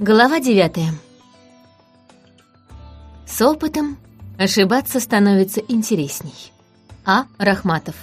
Глава девятая. С опытом ошибаться становится интересней. А. Рахматов.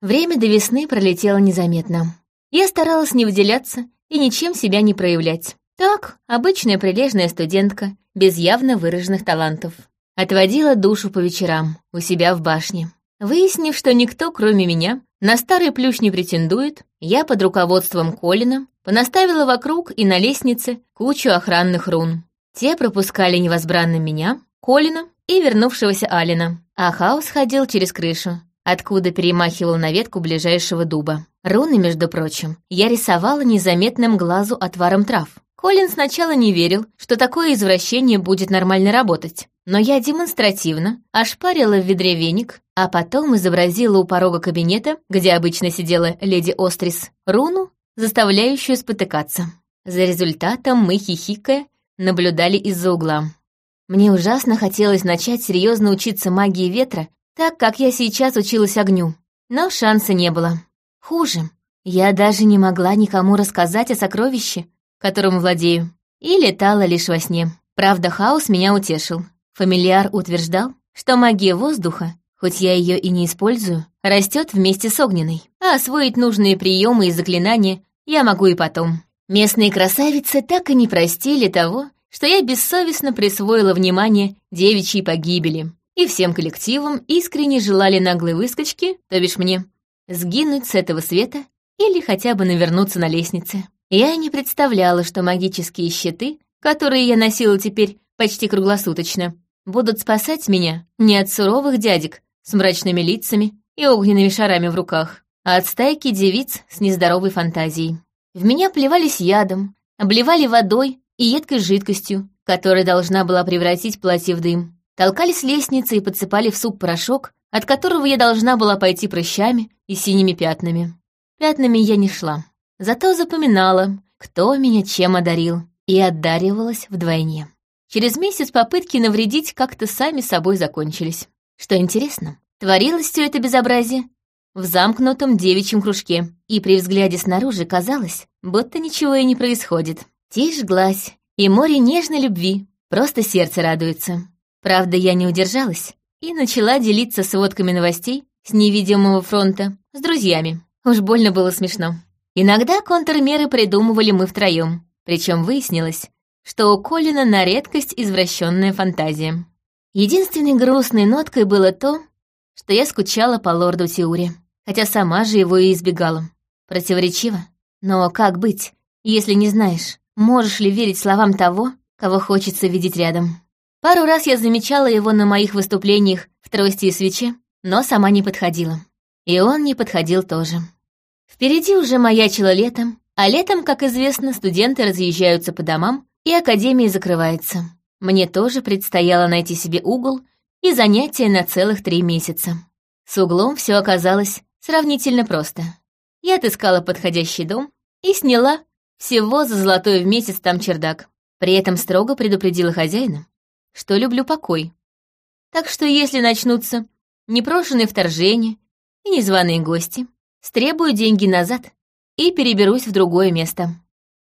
Время до весны пролетело незаметно. Я старалась не выделяться и ничем себя не проявлять. Так, обычная прилежная студентка, без явно выраженных талантов. Отводила душу по вечерам, у себя в башне. Выяснив, что никто, кроме меня, на старый плющ не претендует, я под руководством Колина понаставила вокруг и на лестнице кучу охранных рун. Те пропускали невозбранно меня, Колина и вернувшегося Алина, а Хаос ходил через крышу, откуда перемахивал на ветку ближайшего дуба. Руны, между прочим, я рисовала незаметным глазу отваром трав. Колин сначала не верил, что такое извращение будет нормально работать, но я демонстративно ошпарила в ведре веник, а потом изобразила у порога кабинета, где обычно сидела леди Острис, руну, заставляющую спотыкаться. За результатом мы, хихикая, наблюдали из-за угла. Мне ужасно хотелось начать серьезно учиться магии ветра, так как я сейчас училась огню. Но шанса не было. Хуже. Я даже не могла никому рассказать о сокровище, которым владею, и летала лишь во сне. Правда, хаос меня утешил. Фамильяр утверждал, что магия воздуха, хоть я ее и не использую, растет вместе с огненной, а освоить нужные приемы и заклинания я могу и потом. Местные красавицы так и не простили того, что я бессовестно присвоила внимание девичьей погибели, и всем коллективам искренне желали наглой выскочки, то бишь мне, сгинуть с этого света или хотя бы навернуться на лестнице. Я не представляла, что магические щиты, которые я носила теперь почти круглосуточно, будут спасать меня не от суровых дядек с мрачными лицами и огненными шарами в руках, а от стайки девиц с нездоровой фантазией. В меня плевались ядом, обливали водой и едкой жидкостью, которая должна была превратить платье в дым. Толкали с лестницы и подсыпали в суп порошок, от которого я должна была пойти прыщами и синими пятнами. Пятнами я не шла. Зато запоминала, кто меня чем одарил, и отдаривалась вдвойне. Через месяц попытки навредить как-то сами собой закончились. Что интересно, творилось все это безобразие в замкнутом девичьем кружке, и при взгляде снаружи казалось, будто ничего и не происходит. Тишь глазь и море нежной любви, просто сердце радуется. Правда, я не удержалась и начала делиться сводками новостей с невидимого фронта с друзьями. Уж больно было смешно. Иногда контрмеры придумывали мы втроем, причем выяснилось, что у Колина на редкость извращенная фантазия. Единственной грустной ноткой было то, что я скучала по лорду Тиуре, хотя сама же его и избегала. Противоречиво. Но как быть, если не знаешь, можешь ли верить словам того, кого хочется видеть рядом? Пару раз я замечала его на моих выступлениях в трости и свече, но сама не подходила. И он не подходил тоже. Впереди уже маячило летом, а летом, как известно, студенты разъезжаются по домам, и академия закрывается. Мне тоже предстояло найти себе угол и занятия на целых три месяца. С углом все оказалось сравнительно просто. Я отыскала подходящий дом и сняла всего за золотой в месяц там чердак. При этом строго предупредила хозяина, что люблю покой. Так что если начнутся непрошенные вторжения и незваные гости, стребую деньги назад и переберусь в другое место.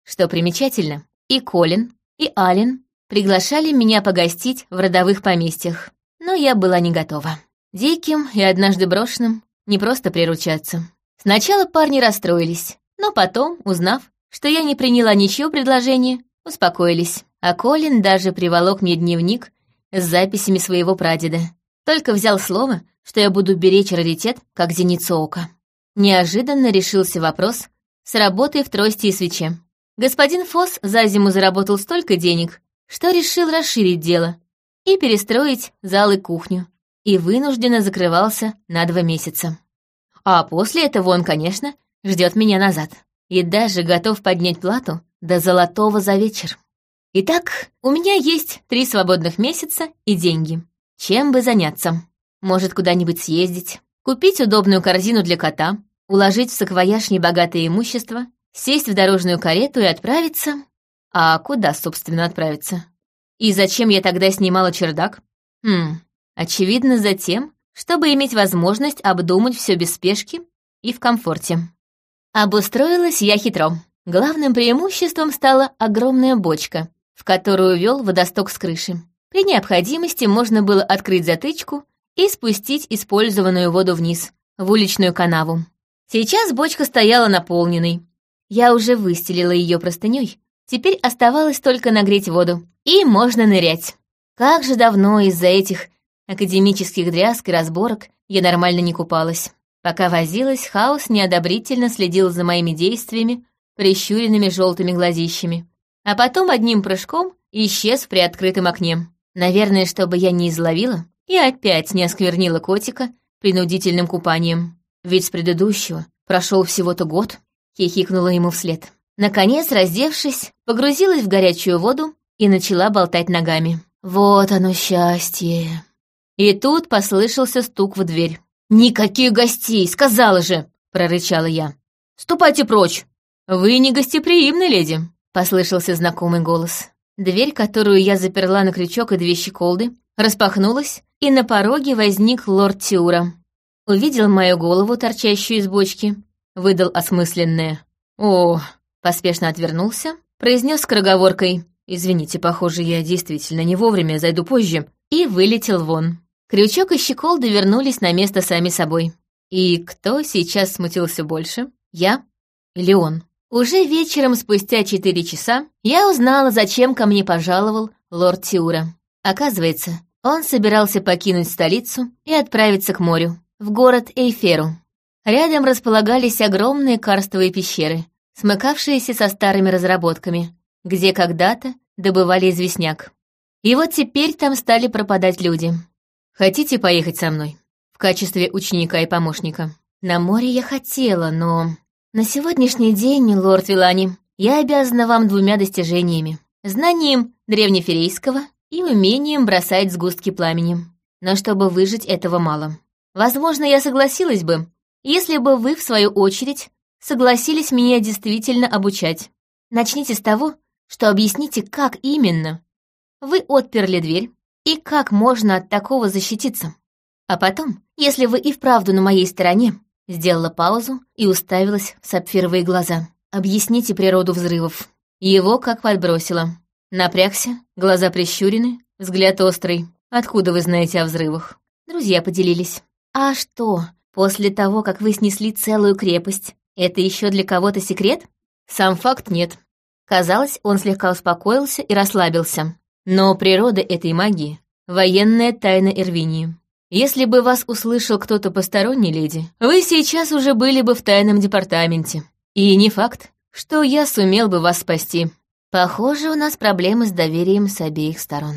Что примечательно, и Колин, и Ален приглашали меня погостить в родовых поместьях, но я была не готова. Диким и однажды брошенным не просто приручаться. Сначала парни расстроились, но потом, узнав, что я не приняла ничье предложение, успокоились. А Колин даже приволок мне дневник с записями своего прадеда. Только взял слово, что я буду беречь раритет, как зеницу ока. Неожиданно решился вопрос с работой в трости и свече. Господин Фос за зиму заработал столько денег, что решил расширить дело и перестроить зал и кухню, и вынужденно закрывался на два месяца. А после этого он, конечно, ждет меня назад и даже готов поднять плату до золотого за вечер. Итак, у меня есть три свободных месяца и деньги. Чем бы заняться? Может, куда-нибудь съездить, купить удобную корзину для кота, уложить в саквояж небогатое имущество, сесть в дорожную карету и отправиться... А куда, собственно, отправиться? И зачем я тогда снимала чердак? Хм, очевидно, за тем, чтобы иметь возможность обдумать все без спешки и в комфорте. Обустроилась я хитро. Главным преимуществом стала огромная бочка, в которую вел водосток с крыши. При необходимости можно было открыть затычку и спустить использованную воду вниз, в уличную канаву. Сейчас бочка стояла наполненной. Я уже выстелила ее простыней. Теперь оставалось только нагреть воду, и можно нырять. Как же давно из-за этих академических дрязг и разборок я нормально не купалась. Пока возилась, Хаос неодобрительно следил за моими действиями прищуренными желтыми глазищами. А потом одним прыжком исчез в приоткрытом окне. Наверное, чтобы я не изловила и опять не осквернила котика принудительным купанием. Ведь с предыдущего прошел всего-то год, хихикнула ему вслед. Наконец, раздевшись, погрузилась в горячую воду и начала болтать ногами. Вот оно счастье. И тут послышался стук в дверь. «Никаких гостей, сказала же!» — прорычала я. «Ступайте прочь!» «Вы не гостеприимны, леди!» — послышался знакомый голос. Дверь, которую я заперла на крючок и две щеколды, распахнулась, и на пороге возник лорд Тиура увидел мою голову, торчащую из бочки, выдал осмысленное «О!», поспешно отвернулся, произнес скороговоркой «Извините, похоже, я действительно не вовремя, зайду позже», и вылетел вон. Крючок и щеколды вернулись на место сами собой. И кто сейчас смутился больше, я или он? Уже вечером, спустя четыре часа, я узнала, зачем ко мне пожаловал лорд Тиура. Оказывается, он собирался покинуть столицу и отправиться к морю в город Эйферу. Рядом располагались огромные карстовые пещеры, смыкавшиеся со старыми разработками, где когда-то добывали известняк. И вот теперь там стали пропадать люди. Хотите поехать со мной? В качестве ученика и помощника. На море я хотела, но... На сегодняшний день, лорд Вилани, я обязана вам двумя достижениями. Знанием древнеферейского и умением бросать сгустки пламени. Но чтобы выжить, этого мало. Возможно, я согласилась бы, если бы вы, в свою очередь, согласились меня действительно обучать. Начните с того, что объясните, как именно. Вы отперли дверь, и как можно от такого защититься. А потом, если вы и вправду на моей стороне, сделала паузу и уставилась в сапфировые глаза. Объясните природу взрывов. Его как подбросило. Напрягся, глаза прищурены, взгляд острый. Откуда вы знаете о взрывах? Друзья поделились. «А что, после того, как вы снесли целую крепость, это еще для кого-то секрет?» Сам факт нет. Казалось, он слегка успокоился и расслабился. Но природа этой магии — военная тайна Эрвинии. Если бы вас услышал кто-то посторонний, леди, вы сейчас уже были бы в тайном департаменте. И не факт, что я сумел бы вас спасти. Похоже, у нас проблемы с доверием с обеих сторон.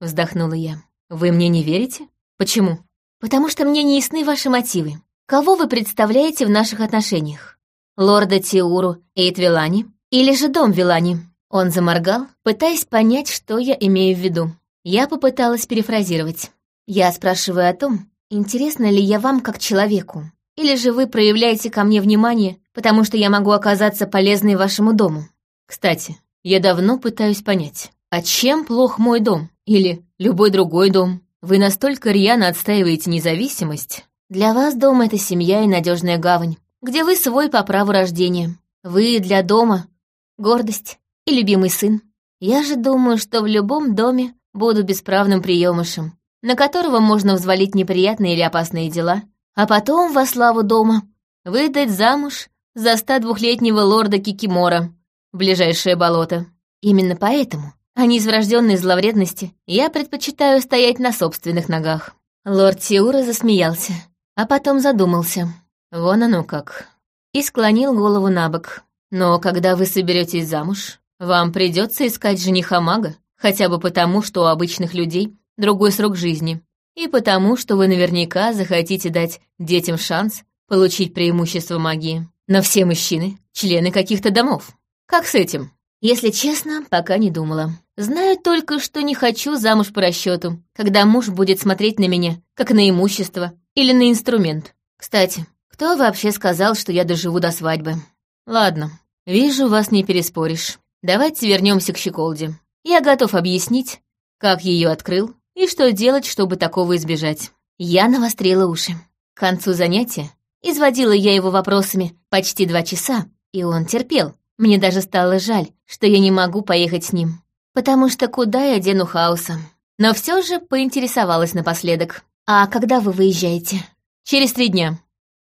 Вздохнула я. Вы мне не верите? Почему? потому что мне не ясны ваши мотивы. Кого вы представляете в наших отношениях? Лорда Тиуру Эйт Вилани или же дом Вилани?» Он заморгал, пытаясь понять, что я имею в виду. Я попыталась перефразировать. Я спрашиваю о том, интересно ли я вам как человеку, или же вы проявляете ко мне внимание, потому что я могу оказаться полезной вашему дому. Кстати, я давно пытаюсь понять, а чем плох мой дом или любой другой дом? Вы настолько рьяно отстаиваете независимость. Для вас дом — это семья и надежная гавань, где вы свой по праву рождения. Вы для дома — гордость и любимый сын. Я же думаю, что в любом доме буду бесправным приемышем, на которого можно взвалить неприятные или опасные дела, а потом, во славу дома, выдать замуж за 102-летнего лорда Кикимора в ближайшее болото. Именно поэтому а не из врожденной зловредности, я предпочитаю стоять на собственных ногах. Лорд Тиура засмеялся, а потом задумался. Вон оно как. И склонил голову на бок. Но когда вы соберетесь замуж, вам придется искать жениха-мага, хотя бы потому, что у обычных людей другой срок жизни, и потому, что вы наверняка захотите дать детям шанс получить преимущество магии. Но все мужчины — члены каких-то домов. Как с этим? Если честно, пока не думала. Знаю только, что не хочу замуж по расчету, когда муж будет смотреть на меня, как на имущество или на инструмент. Кстати, кто вообще сказал, что я доживу до свадьбы? Ладно, вижу, вас не переспоришь. Давайте вернемся к щеколде. Я готов объяснить, как ее открыл и что делать, чтобы такого избежать. Я навострила уши. К концу занятия изводила я его вопросами почти два часа, и он терпел, Мне даже стало жаль, что я не могу поехать с ним. Потому что куда я дену хаоса? Но все же поинтересовалась напоследок. «А когда вы выезжаете?» «Через три дня».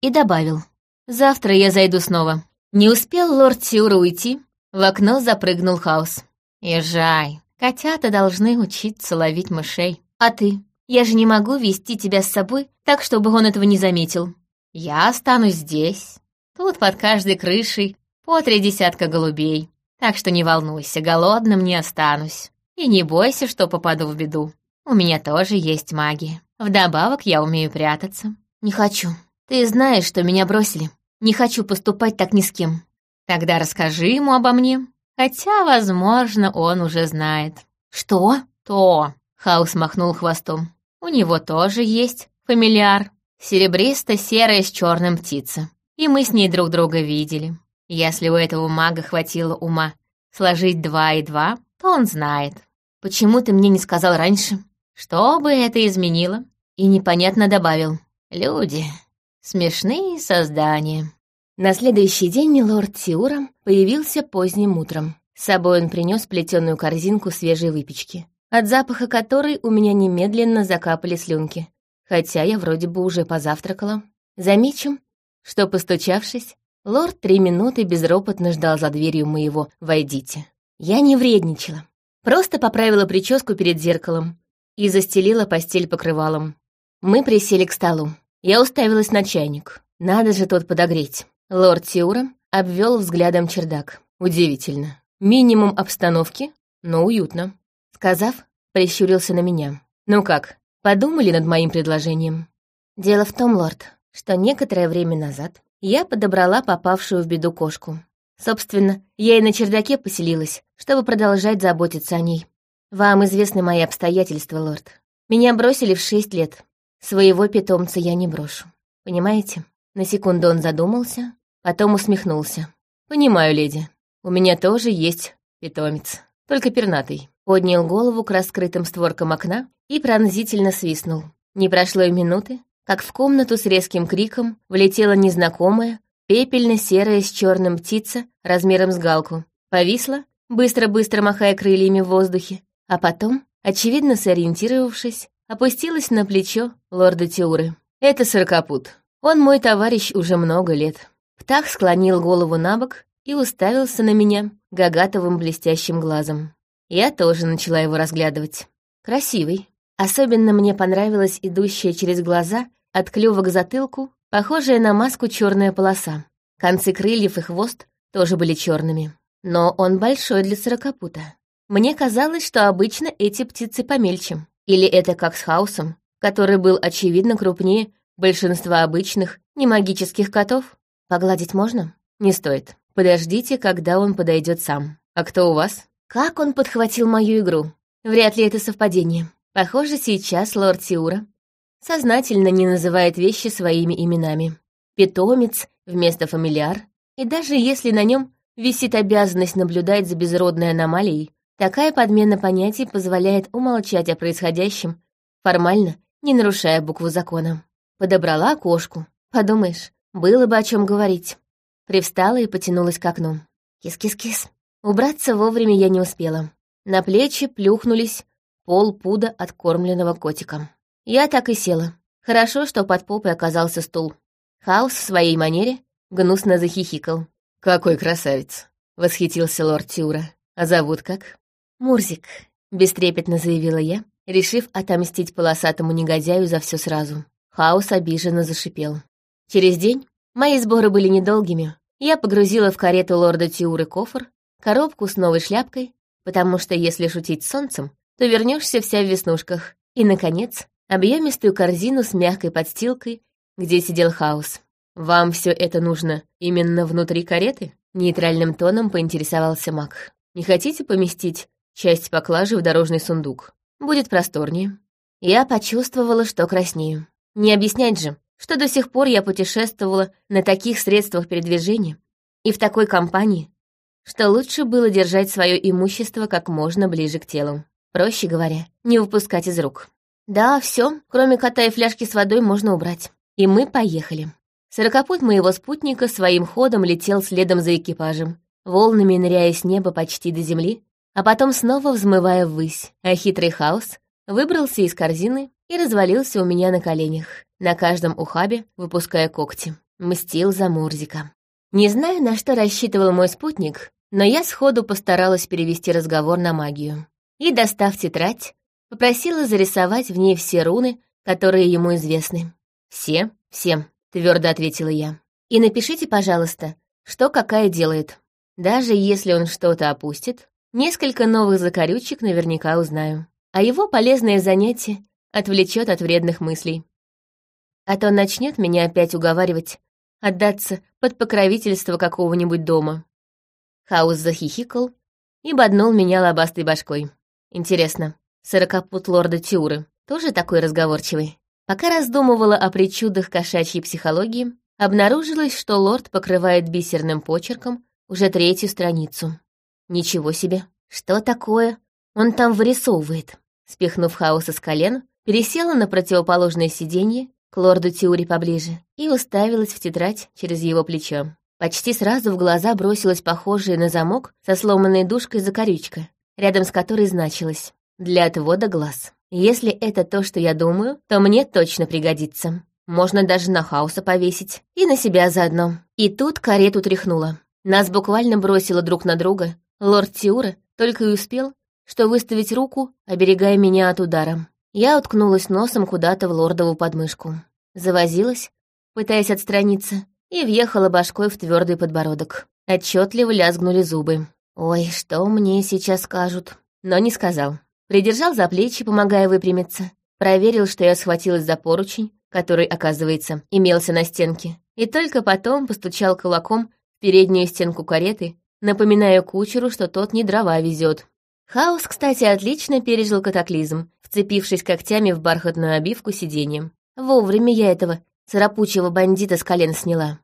И добавил. «Завтра я зайду снова». Не успел лорд Тиура уйти, в окно запрыгнул хаос. «Езжай, котята должны учиться ловить мышей. А ты? Я же не могу вести тебя с собой так, чтобы он этого не заметил. Я останусь здесь. Тут под каждой крышей по три десятка голубей. Так что не волнуйся, голодным не останусь. И не бойся, что попаду в беду. У меня тоже есть магия. Вдобавок я умею прятаться. Не хочу. Ты знаешь, что меня бросили. Не хочу поступать так ни с кем. Тогда расскажи ему обо мне. Хотя, возможно, он уже знает. Что? То. Хаус махнул хвостом. У него тоже есть фамильяр. Серебристо-серая с черным птица. И мы с ней друг друга видели. Если у этого мага хватило ума сложить два и два, то он знает. Почему ты мне не сказал раньше? Что бы это изменило? И непонятно добавил. Люди. Смешные создания. На следующий день лорд Тиура появился поздним утром. С собой он принес плетеную корзинку свежей выпечки, от запаха которой у меня немедленно закапали слюнки, хотя я вроде бы уже позавтракала. Замечу, что, постучавшись, лорд три минуты безропотно ждал за дверью моего «Войдите». Я не вредничала. Просто поправила прическу перед зеркалом и застелила постель покрывалом. Мы присели к столу. Я уставилась на чайник. Надо же тот подогреть. Лорд Тиура обвел взглядом чердак. Удивительно. Минимум обстановки, но уютно. Сказав, прищурился на меня. «Ну как, подумали над моим предложением?» «Дело в том, лорд, что некоторое время назад я подобрала попавшую в беду кошку. Собственно, я и на чердаке поселилась, чтобы продолжать заботиться о ней. Вам известны мои обстоятельства, лорд. Меня бросили в шесть лет. Своего питомца я не брошу. Понимаете?» На секунду он задумался, Потом усмехнулся. «Понимаю, леди. У меня тоже есть питомец, только пернатый». Поднял голову к раскрытым створкам окна и пронзительно свистнул. Не прошло и минуты, как в комнату с резким криком влетела незнакомая, пепельно-серая с черным птица размером с галку. Повисла, быстро-быстро махая крыльями в воздухе, а потом, очевидно сориентировавшись, опустилась на плечо лорда Тиуры. «Это сорокопут. Он мой товарищ уже много лет». Птах склонил голову на бок и уставился на меня гагатовым блестящим глазом. Я тоже начала его разглядывать. Красивый. Особенно мне понравилась идущая через глаза от клюва к затылку, похожая на маску черная полоса. Концы крыльев и хвост тоже были черными. Но он большой для сорокопута. Мне казалось, что обычно эти птицы помельче. Или это как с хаосом, который был очевидно крупнее большинства обычных немагических котов. Погладить можно? Не стоит. Подождите, когда он подойдет сам. А кто у вас? Как он подхватил мою игру? Вряд ли это совпадение. Похоже, сейчас лорд Тиура сознательно не называет вещи своими именами. Питомец вместо фамильяр. И даже если на нем висит обязанность наблюдать за безродной аномалией, такая подмена понятий позволяет умолчать о происходящем, формально не нарушая букву закона. Подобрала кошку. Подумаешь, было бы о чем говорить. Привстала и потянулась к окну. Кис-кис-кис. Убраться вовремя я не успела. На плечи плюхнулись полпуда откормленного котика. Я так и села. Хорошо, что под попой оказался стул. Хаус в своей манере гнусно захихикал. «Какой красавец!» — восхитился лорд Тюра. «А зовут как?» «Мурзик», — бестрепетно заявила я, решив отомстить полосатому негодяю за все сразу. Хаус обиженно зашипел. Через день мои сборы были недолгими. Я погрузила в карету лорда Тиуры кофр, коробку с новой шляпкой, потому что если шутить с солнцем, то вернешься вся в веснушках, и, наконец, объемистую корзину с мягкой подстилкой, где сидел хаос. «Вам все это нужно именно внутри кареты?» Нейтральным тоном поинтересовался маг. «Не хотите поместить часть поклажи в дорожный сундук? Будет просторнее». Я почувствовала, что краснею. Не объяснять же, что до сих пор я путешествовала на таких средствах передвижения и в такой компании, что лучше было держать свое имущество как можно ближе к телу. Проще говоря, не выпускать из рук. Да, все, кроме кота и фляжки с водой, можно убрать. И мы поехали. Сорокопут моего спутника своим ходом летел следом за экипажем. волнами ныряя с неба почти до земли, а потом снова взмывая ввысь, а хитрый хаос выбрался из корзины и развалился у меня на коленях, на каждом ухабе выпуская когти. Мстил за Мурзика. Не знаю, на что рассчитывал мой спутник, но я сходу постаралась перевести разговор на магию. И, достав тетрадь, попросила зарисовать в ней все руны, которые ему известны. «Все? Всем», — твердо ответила я. «И напишите, пожалуйста, что какая делает. Даже если он что-то опустит, несколько новых закорючек наверняка узнаю. А его полезное занятие отвлечет от вредных мыслей. А то начнет меня опять уговаривать отдаться под покровительство какого-нибудь дома. Хаус захихикал и боднул меня лобастой башкой. Интересно, сорокопут лорда Тюры тоже такой разговорчивый? Пока раздумывала о причудах кошачьей психологии, обнаружилось, что лорд покрывает бисерным почерком уже третью страницу. Ничего себе, что такое? Он там вырисовывает. Спихнув хаоса с колен, пересела на противоположное сиденье к лорду Тиури поближе и уставилась в тетрадь через его плечо. Почти сразу в глаза бросилась похожая на замок со сломанной дужкой закорючка, рядом с которой значилось «Для отвода глаз». Если это то, что я думаю, то мне точно пригодится. Можно даже на хаоса повесить. И на себя заодно. И тут карету тряхнула. Нас буквально бросило друг на друга. Лорд Тиура только и успел, что выставить руку, оберегая меня от удара. Я уткнулась носом куда-то в лордову подмышку. Завозилась, пытаясь отстраниться, и въехала башкой в твердый подбородок. Отчетливо лязгнули зубы. «Ой, что мне сейчас скажут?» Но не сказал. Придержал за плечи, помогая выпрямиться. Проверил, что я схватилась за поручень, который, оказывается, имелся на стенке. И только потом постучал кулаком в переднюю стенку кареты, напоминая кучеру, что тот не дрова везет. Хаос, кстати, отлично пережил катаклизм, вцепившись когтями в бархатную обивку сиденьем. Вовремя я этого царапучего бандита с колен сняла.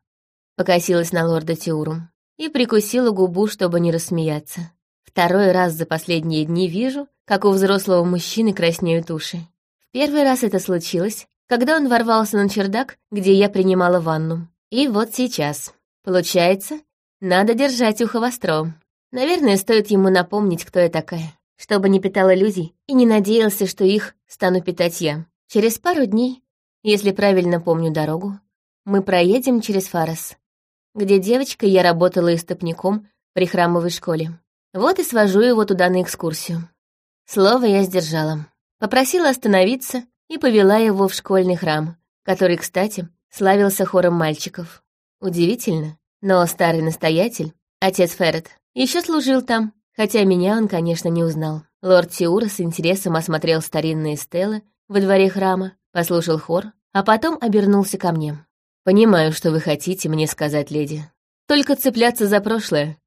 Покосилась на лорда Теуру и прикусила губу, чтобы не рассмеяться. Второй раз за последние дни вижу, как у взрослого мужчины краснеют уши. В первый раз это случилось, когда он ворвался на чердак, где я принимала ванну. И вот сейчас. Получается, надо держать ухо востро. Наверное, стоит ему напомнить, кто я такая, чтобы не питал иллюзий и не надеялся, что их стану питать я. Через пару дней если правильно помню дорогу, мы проедем через Фарос, где девочкой я работала истопником при храмовой школе. Вот и свожу его туда на экскурсию. Слово я сдержала. Попросила остановиться и повела его в школьный храм, который, кстати, славился хором мальчиков. Удивительно, но старый настоятель, отец Ферret, еще служил там, хотя меня он, конечно, не узнал. Лорд Тиура с интересом осмотрел старинные стелы во дворе храма, послушал хор, а потом обернулся ко мне. «Понимаю, что вы хотите мне сказать, леди. Только цепляться за прошлое,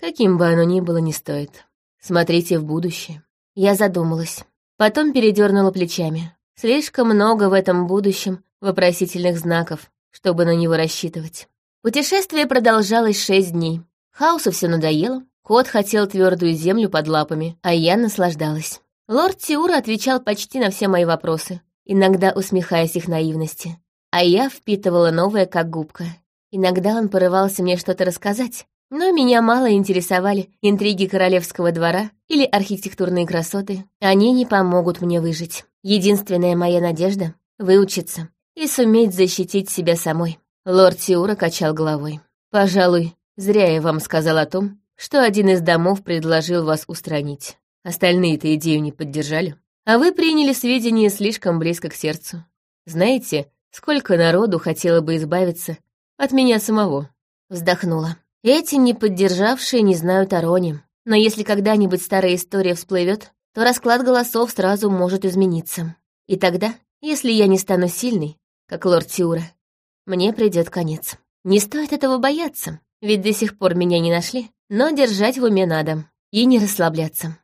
каким бы оно ни было, не стоит. Смотрите в будущее». Я задумалась. Потом передернула плечами. Слишком много в этом будущем вопросительных знаков, чтобы на него рассчитывать. Путешествие продолжалось шесть дней. Хаусу все надоело, кот хотел твердую землю под лапами, а я наслаждалась. Лорд Тиура отвечал почти на все мои вопросы, иногда усмехаясь их наивности. А я впитывала новое, как губка. Иногда он порывался мне что-то рассказать, но меня мало интересовали интриги королевского двора или архитектурные красоты. Они не помогут мне выжить. Единственная моя надежда — выучиться и суметь защитить себя самой. Лорд Сиура качал головой. «Пожалуй, зря я вам сказал о том, что один из домов предложил вас устранить. Остальные-то идею не поддержали. А вы приняли сведения слишком близко к сердцу. Знаете, сколько народу хотело бы избавиться от меня самого?» Вздохнула. «Эти, не поддержавшие, не знают о Роне. Но если когда-нибудь старая история всплывет, то расклад голосов сразу может измениться. И тогда, если я не стану сильной, как лорд Тиура, мне придет конец. Не стоит этого бояться, ведь до сих пор меня не нашли, но держать в уме надо и не расслабляться.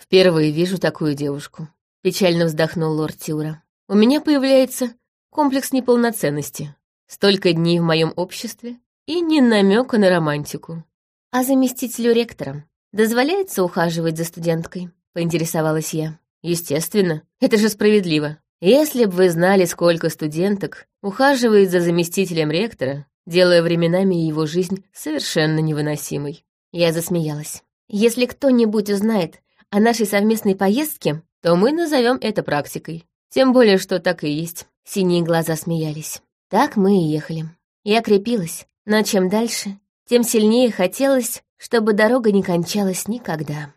Впервые вижу такую девушку. Печально вздохнул лорд Тиура. У меня появляется комплекс неполноценности. Столько дней в моем обществе и ни намека на романтику. А заместителю ректора дозволяется ухаживать за студенткой? Поинтересовалась я. Естественно, это же справедливо. Если бы вы знали, сколько студенток ухаживает за заместителем ректора, делая временами его жизнь совершенно невыносимой. Я засмеялась. «Если кто-нибудь узнает о нашей совместной поездке, то мы назовем это практикой. Тем более, что так и есть». Синие глаза смеялись. Так мы и ехали. Я крепилась, но чем дальше, тем сильнее хотелось, чтобы дорога не кончалась никогда.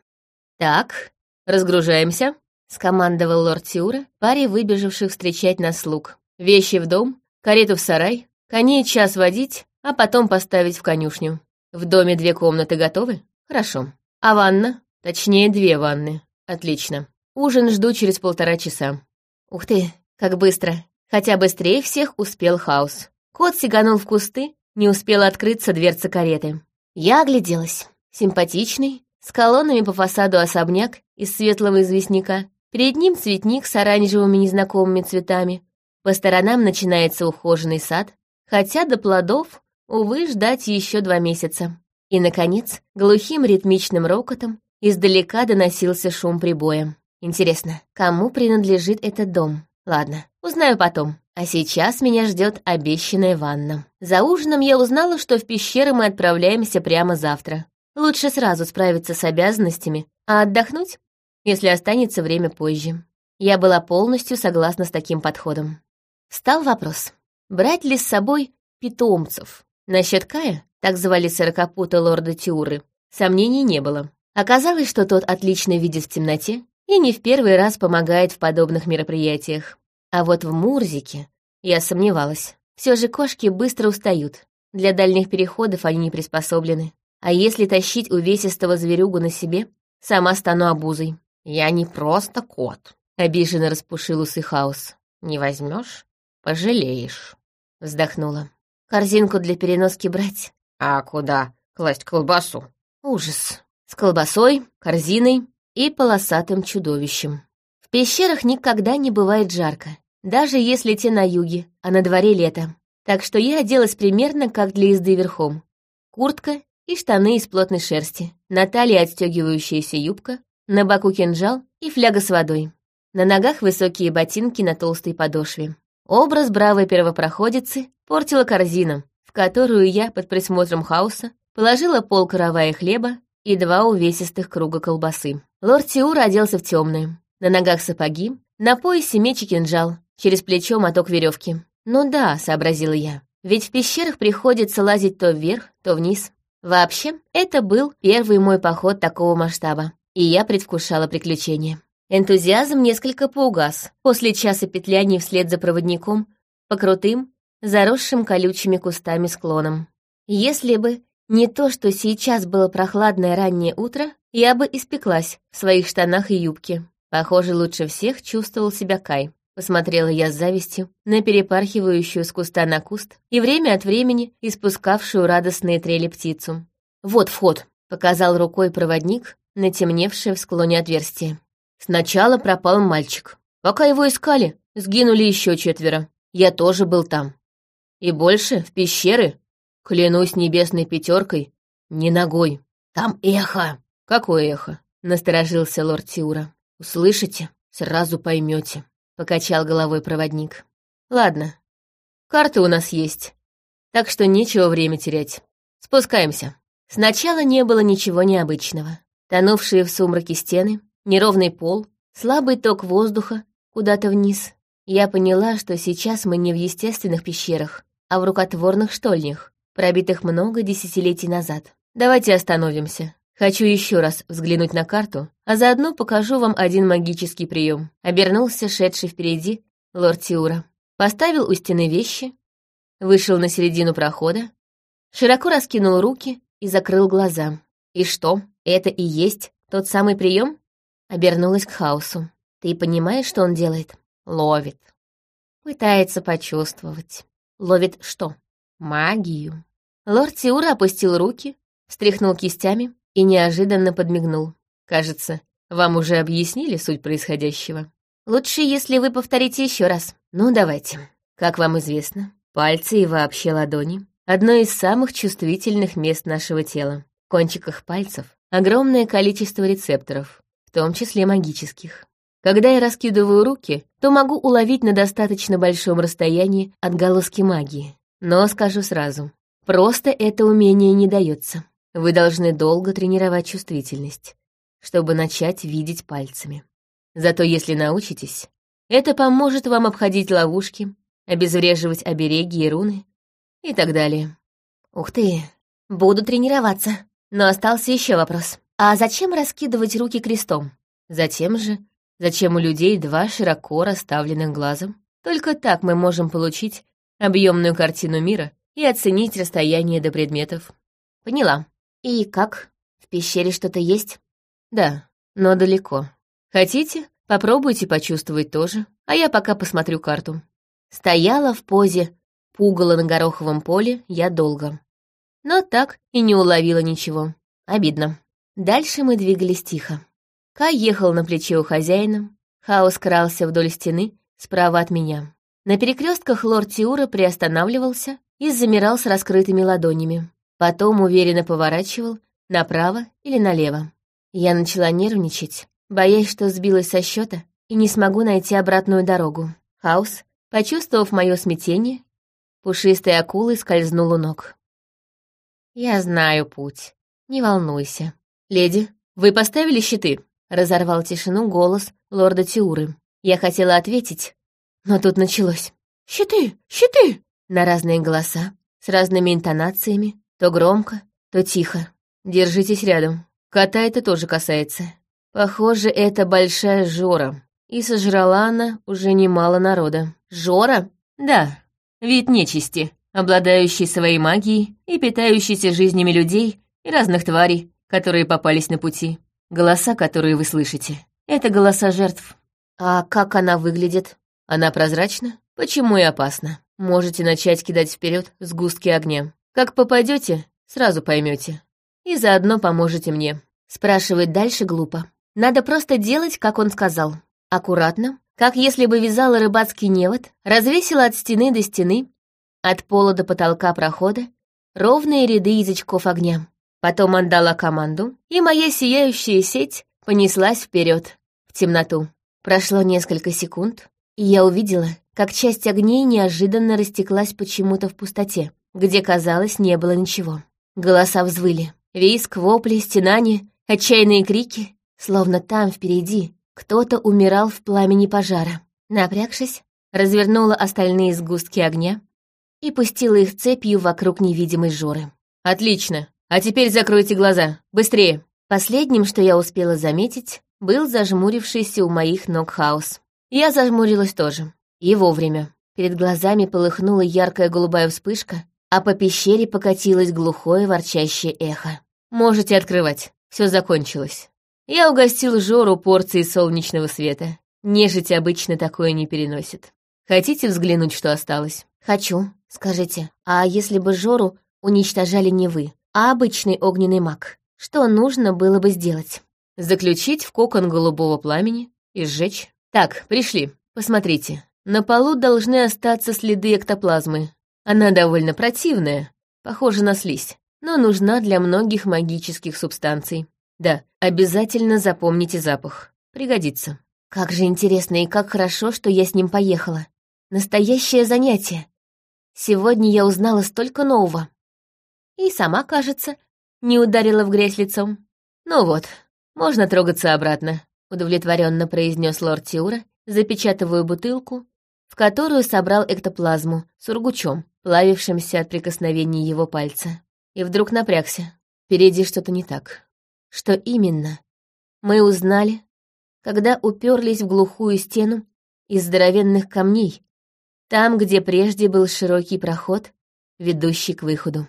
«Так, разгружаемся», — скомандовал лорд Тиура, паре выбежавших встречать нас слуг. «Вещи в дом, карету в сарай, коней час водить, а потом поставить в конюшню. В доме две комнаты готовы? Хорошо. А ванна? Точнее, две ванны. Отлично. Ужин жду через полтора часа. Ух ты, как быстро. Хотя быстрее всех успел хаос. Кот сиганул в кусты, не успела открыться дверца кареты. Я огляделась. Симпатичный, с колоннами по фасаду особняк из светлого известняка. Перед ним цветник с оранжевыми незнакомыми цветами. По сторонам начинается ухоженный сад, хотя до плодов, увы, ждать еще два месяца. И, наконец, глухим ритмичным рокотом издалека доносился шум прибоя. Интересно, кому принадлежит этот дом? Ладно, узнаю потом. А сейчас меня ждет обещанная ванна. За ужином я узнала, что в пещеры мы отправляемся прямо завтра. Лучше сразу справиться с обязанностями, а отдохнуть, если останется время позже. Я была полностью согласна с таким подходом. Стал вопрос, брать ли с собой питомцев? Насчет Кая, так звали сорокопута лорда Тиуры, сомнений не было. Оказалось, что тот отлично видит в темноте и не в первый раз помогает в подобных мероприятиях. А вот в Мурзике я сомневалась. Все же кошки быстро устают. Для дальних переходов они не приспособлены. А если тащить увесистого зверюгу на себе, сама стану обузой. «Я не просто кот», — обиженно распушил усы хаос. «Не возьмешь, пожалеешь», — вздохнула. «Корзинку для переноски брать?» «А куда класть колбасу?» «Ужас. С колбасой, корзиной и полосатым чудовищем». В пещерах никогда не бывает жарко, даже если те на юге, а на дворе лето. Так что я оделась примерно как для езды верхом. Куртка и штаны из плотной шерсти, на талии отстегивающаяся юбка, на боку кинжал и фляга с водой. На ногах высокие ботинки на толстой подошве. Образ бравой первопроходицы портила корзина, в которую я под присмотром хаоса положила пол каравая хлеба и два увесистых круга колбасы. Лорд Тиур оделся в темное. На ногах сапоги, на поясе меч и кинжал, через плечо моток веревки. Ну да, сообразила я, ведь в пещерах приходится лазить то вверх, то вниз. Вообще, это был первый мой поход такого масштаба, и я предвкушала приключения. Энтузиазм несколько поугас после часа петляний вслед за проводником по крутым, заросшим колючими кустами склонам. Если бы не то, что сейчас было прохладное раннее утро, я бы испеклась в своих штанах и юбке. Похоже, лучше всех чувствовал себя Кай. Посмотрела я с завистью на перепархивающую с куста на куст и время от времени испускавшую радостные трели птицу. «Вот вход», — показал рукой проводник на темневшее в склоне отверстие. Сначала пропал мальчик. Пока его искали, сгинули еще четверо. Я тоже был там. И больше в пещеры, клянусь небесной пятеркой, не ногой. Там эхо. Какое эхо? Насторожился лорд Тиура. «Услышите, сразу поймете», — покачал головой проводник. «Ладно, карты у нас есть, так что нечего время терять. Спускаемся». Сначала не было ничего необычного. Тонувшие в сумраке стены, неровный пол, слабый ток воздуха куда-то вниз. Я поняла, что сейчас мы не в естественных пещерах, а в рукотворных штольнях, пробитых много десятилетий назад. Давайте остановимся. Хочу еще раз взглянуть на карту, а заодно покажу вам один магический прием. Обернулся шедший впереди лорд Тиура. Поставил у стены вещи, вышел на середину прохода, широко раскинул руки и закрыл глаза. И что, это и есть тот самый прием? Обернулась к хаосу. Ты понимаешь, что он делает? Ловит. Пытается почувствовать. Ловит что? Магию. Лорд Тиура опустил руки, встряхнул кистями, и неожиданно подмигнул. «Кажется, вам уже объяснили суть происходящего. Лучше, если вы повторите еще раз. Ну, давайте. Как вам известно, пальцы и вообще ладони — одно из самых чувствительных мест нашего тела. В кончиках пальцев огромное количество рецепторов, том числе магических. Когда я раскидываю руки, то могу уловить на достаточно большом расстоянии отголоски магии. Но скажу сразу, просто это умение не дается. Вы должны долго тренировать чувствительность, чтобы начать видеть пальцами. Зато если научитесь, это поможет вам обходить ловушки, обезвреживать обереги и руны и так далее. Ух ты, буду тренироваться. Но остался еще вопрос. А зачем раскидывать руки крестом? Затем же, зачем у людей два широко расставленных глаза? Только так мы можем получить объемную картину мира и оценить расстояние до предметов. Поняла. И как? В пещере что-то есть? Да, но далеко. Хотите, попробуйте почувствовать тоже, а я пока посмотрю карту. Стояла в позе пугала на гороховом поле я долго. Но так и не уловила ничего. Обидно. Дальше мы двигались тихо. Кай ехал на плече у хозяина, Хаос крался вдоль стены справа от меня. На перекрестках лорд Тиура приостанавливался и замирал с раскрытыми ладонями. Потом уверенно поворачивал направо или налево. Я начала нервничать, боясь, что сбилась со счета и не смогу найти обратную дорогу. Хаус, почувствовав мое смятение, пушистой акулой скользнул у ног. «Я знаю путь. Не волнуйся. Леди, вы поставили щиты?» — разорвал тишину голос лорда Тиуры. Я хотела ответить, но тут началось. «Щиты! Щиты!» На разные голоса, с разными интонациями, то громко, то тихо. Держитесь рядом. Кота это тоже касается. Похоже, это большая Жора. И сожрала она уже немало народа. Жора? Да, вид нечисти, обладающий своей магией и питающийся жизнями людей и разных тварей, которые попались на пути. Голоса, которые вы слышите, это голоса жертв. А как она выглядит? Она прозрачна? Почему и опасна? Можете начать кидать вперед сгустки огня. Как попадете, сразу поймете. И заодно поможете мне. Спрашивать дальше глупо. Надо просто делать, как он сказал. Аккуратно, как если бы вязала рыбацкий невод, развесила от стены до стены, от пола до потолка прохода, ровные ряды язычков огня. Потом отдала команду, и моя сияющая сеть понеслась вперед, в темноту. Прошло несколько секунд, и я увидела, как часть огней неожиданно растеклась почему-то в пустоте, где, казалось, не было ничего. Голоса взвыли. Виск, вопли, стенания, отчаянные крики. Словно там, впереди, кто-то умирал в пламени пожара. Напрягшись, развернула остальные сгустки огня и пустила их цепью вокруг невидимой Жоры. «Отлично! А теперь закройте глаза! Быстрее!» Последним, что я успела заметить, был зажмурившийся у моих ног хаос. Я зажмурилась тоже. И вовремя. Перед глазами полыхнула яркая голубая вспышка, а по пещере покатилось глухое ворчащее эхо. «Можете открывать. Все закончилось». Я угостил Жору порцией солнечного света. Нежить обычно такое не переносит. Хотите взглянуть, что осталось? Хочу. Скажите, а если бы Жору уничтожали не вы, обычный огненный маг, что нужно было бы сделать? Заключить в кокон голубого пламени и сжечь? Так, пришли. Посмотрите. На полу должны остаться следы эктоплазмы. Она довольно противная, похожа на слизь, но нужна для многих магических субстанций. Да, обязательно запомните запах. Пригодится. Как же интересно и как хорошо, что я с ним поехала. Настоящее занятие. Сегодня я узнала столько нового. И сама, кажется, не ударила в грязь лицом. Ну вот, можно трогаться обратно, удовлетворенно произнес лорд Тиура, запечатываю бутылку в которую собрал эктоплазму с ургучом, плавившимся от прикосновений его пальца. И вдруг напрягся. Впереди что-то не так. Что именно? Мы узнали, когда уперлись в глухую стену из здоровенных камней, там, где прежде был широкий проход, ведущий к выходу.